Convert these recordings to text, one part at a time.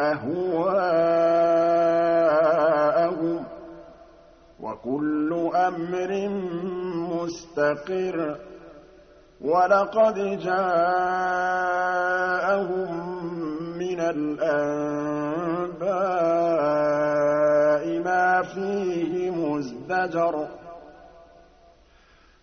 أهواءهم وكل أمر مستقر ولقد جاءهم من الأنباء ما فيه مزدجر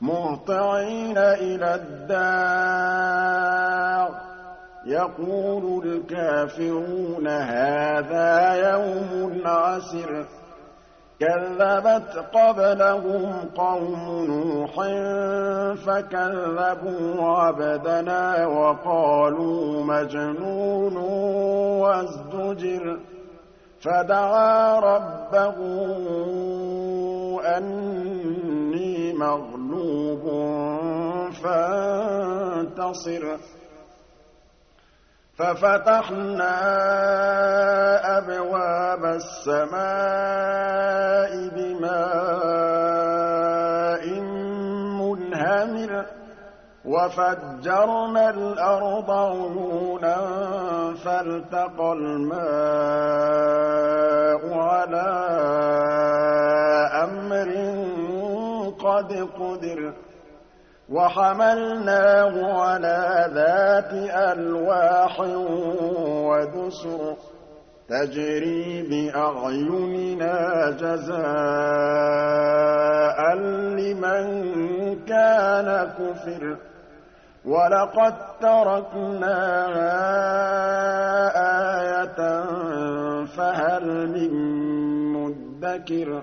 مهطعين إلى الداع. يقول الكافرون هذا يوم عسر. كذبت قبلهم قوم نوح فكذبوا عبدنا وقالوا مجنون وازدجر. فدعا ربه أني مغلوب فانتصر. ففتحنا أبواب السماء بماء منهمر وفجرنا الأرض عيونا فالتقى الماء على قد قدر وحملناه على ذات ألواح ودسر تجري بأعيننا جزاء لمن كان كفر ولقد تركناها آية فهل من مدكر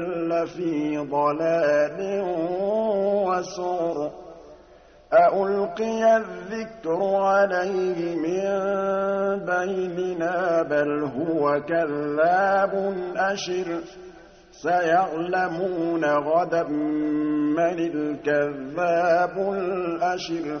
لَّفِي ضَلَالٍ وَسُعُرٍ أَأُلْقِيَ الذِّكْرُ عَلَيْهِ مِن بَيْنِنَا بَلْ هُوَ كَذَّابٌ أَشِرٌ. سَيَعْلَمُونَ غَدًا مَّنِ الْكَذَّابُ الْأَشِرُ.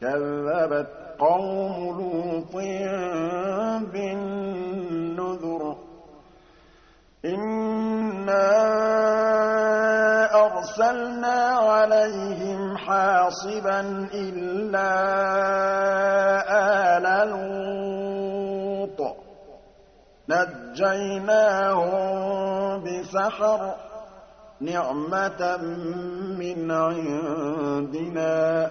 كَذَّبَتْ قَوْمُ لُوطٍ بِالنُّذُرِ إِنَّا أَرْسَلْنَا عَلَيْهِمْ حَاصِبًا إِلَّا آلَ لُوطٍ نَجَّيْنَاهُم بِسَحَرٍ نِّعْمَةً مِّنْ عِندِنَا ۚ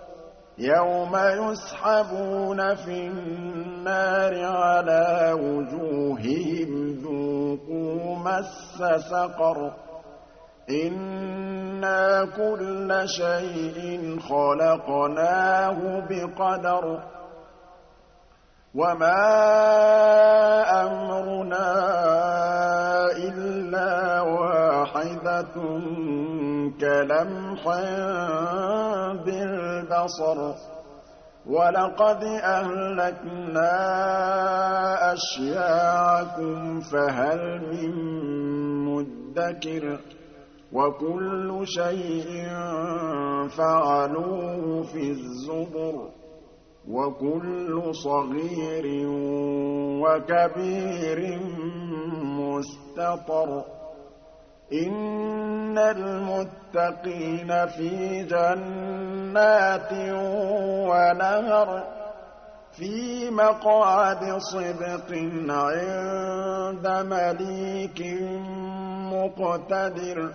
يَوْمَ يُسْحَبُونَ فِي النَّارِ عَلَىٰ وُجُوهِهِمْ ذُوقُوا مَسَّ سَقَرَ. إِنَّا كُلَّ شَيْءٍ خَلَقْنَاهُ بِقَدَرٍ. وَمَا أَمْرُنَا إِلَّا وَاحِدَةٌ كَلَمْحٍ بِالْبَصَرِ وَلَقَدْ أَهْلَكْنَا أَشْيَاعَكُمْ فَهَلْ مِن مُّدَّكِرٍ وَكُلُّ شَيْءٍ فَعَلُوهُ فِي الزُّبُرِ وَكُلُّ صَغِيرٍ وَكَبِيرٍ مُّسْتَطَرٌ إِنَّ الْمُتَّقِينَ فِي جَنَّاتٍ وَنَهَرٍ فِي مَقْعَدِ صِدْقٍ عِندَ مَلِيكٍ مُّقْتَدِرٍ